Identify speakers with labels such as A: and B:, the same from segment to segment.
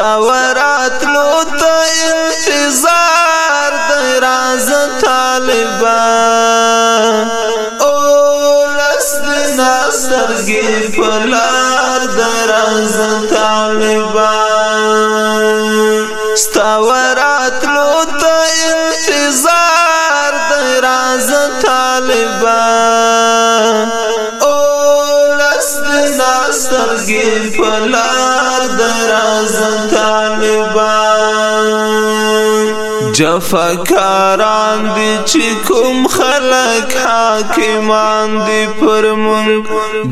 A: تورات لو ته انتظار د راز طالبا او لس د ناصرګي فلار د راز طالبا تورات لو ته انتظار د راز طالبا سترګې پلار دراز طالبان جفاکاران دي چې کوم خلک حاکمان دي پر مونږ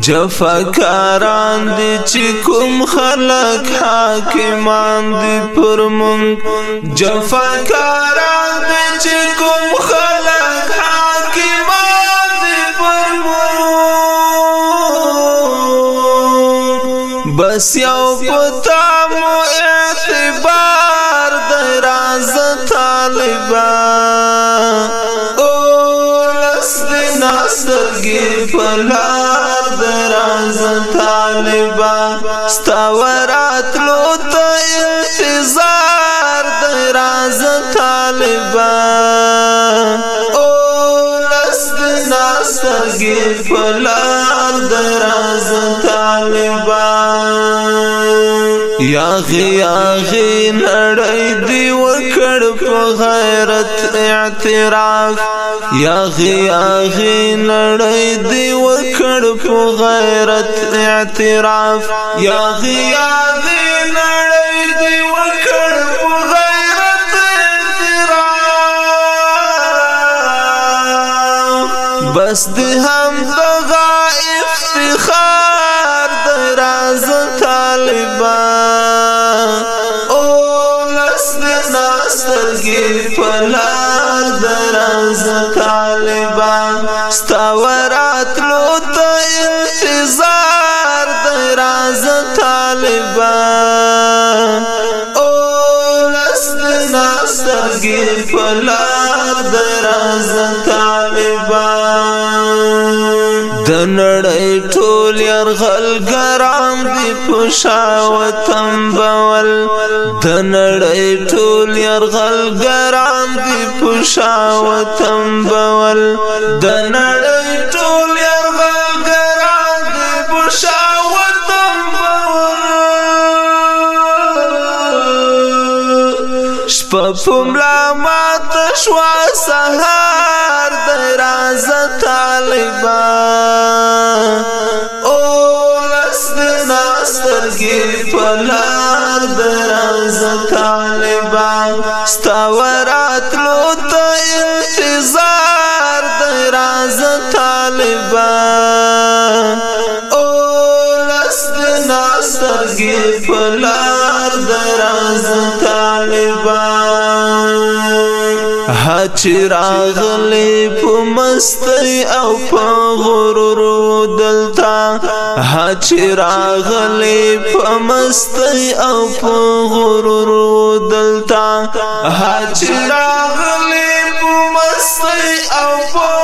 A: جفاکاران دي چې کوم خلک حاکمان دي پر مونږ جفاکاران دي چې کوم خلک بس یو پتا مو اعتبار د راز طالبا او لست ناسرګي فلار د راز طالبا ستورات لو ته انتظار د راز طالبا او لست ناسرګي فلار د راز یا غی آغی نړی دی وکړ په غیرت اعتراف یا غی آغی نړی دی وکړ په غیرت اعتراف یا غی آغی نړی دی وکړ بس دی هم دغا افتخار دی راز طالبان او لس دی ناسترگی پلار دی راز طالبان ستاورات لو تا انتظار دی راز طالبان او لس دی ناسترگی پلار دی راز طالبان نړۍ ټول يرغل ګرام دی پوشا وطن بول د نړۍ ټول يرغل ګرام دی پوشا وطن بول د نړۍ ټول يرغل ګرام دی پوشا وطن بول شپه مات شوا سهار د راز طالبان کې پلار درز طالبا ستورات لو ته انتظار درز طالبا او لست ناستر کې پلار درز هچ راغلی په مستی او په غرور دلتا هچ راغلی په مستی او په غرور دلتا هچ راغلی په مستی او په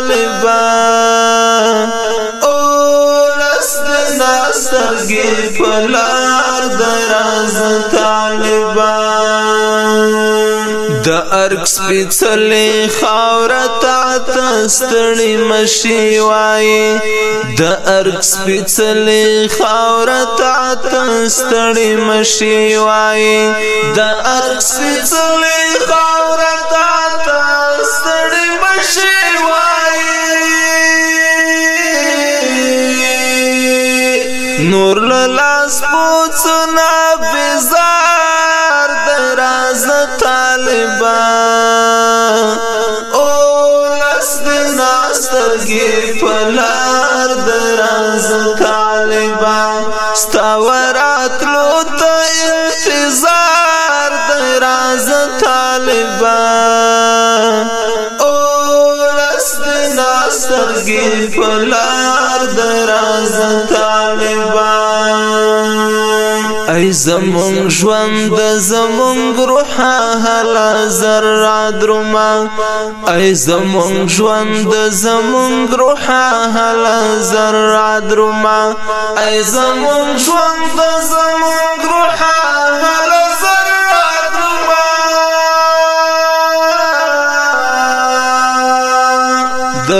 A: طالبا او لست ناسترګې پلار دراز طالبا د ارک سپېڅلې خاوره تا تستړې مشي وای د ارک سپېڅلې خاوره تا تستړې مشي وای د ارک سپېڅلې خاوره
B: نور للاس
A: بوڅنا بزار دراز طالبا او لاس د ناسترګي پلار دراز طالبا ستورات لو ته انتظار دراز طالبا او لاس د ناسترګي پلار دراز طالبا زمون ژوند زمون روح هلا زر درما ای زمون ژوند زمون روح هلا زر درما ای زمون ژوند زمون روح هلا زر درما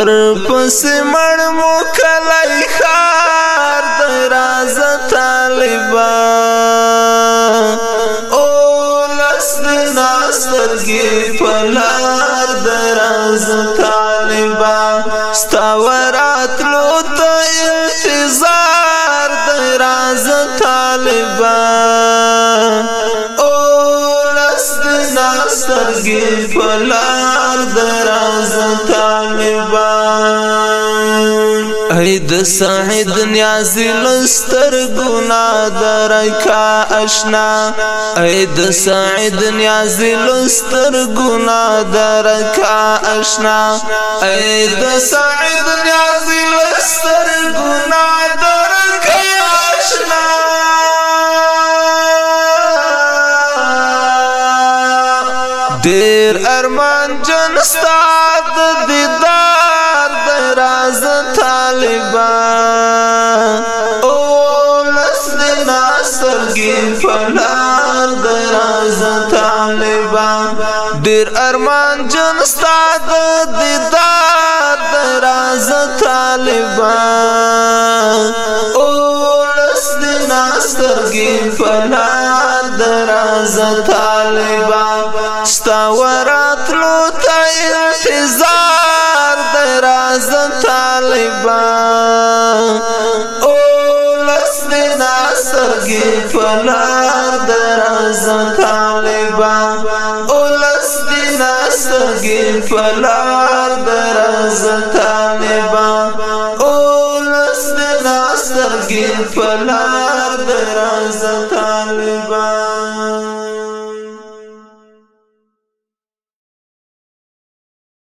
A: در پس مړ مو کلای خار درازه طالبان راز طالبا او لست ناسترگی پلار دراز طالبا اید سعید نیازی لستر گنا درکا اشنا اید سعید نیازی لستر گنا درکا اشنا اید سعید نیازی لستر گنا دیر ارمان جن ستاد دیدار دی راز طالبان او لسد ناصر گی پلار دی راز طالبان دیر ارمان جن ستاد دیدار دی راز طالبان او لسد ناصر گی پلار دی راز طالبان ستا وراتلو ته انتظار دی راځه طالبان اولس دی ناسرګي پلار دی راځه طالبان اولس دی ناسرګي پلار دی راځه طالبان اولس دی ناسرګي پلار دی راځه طالبان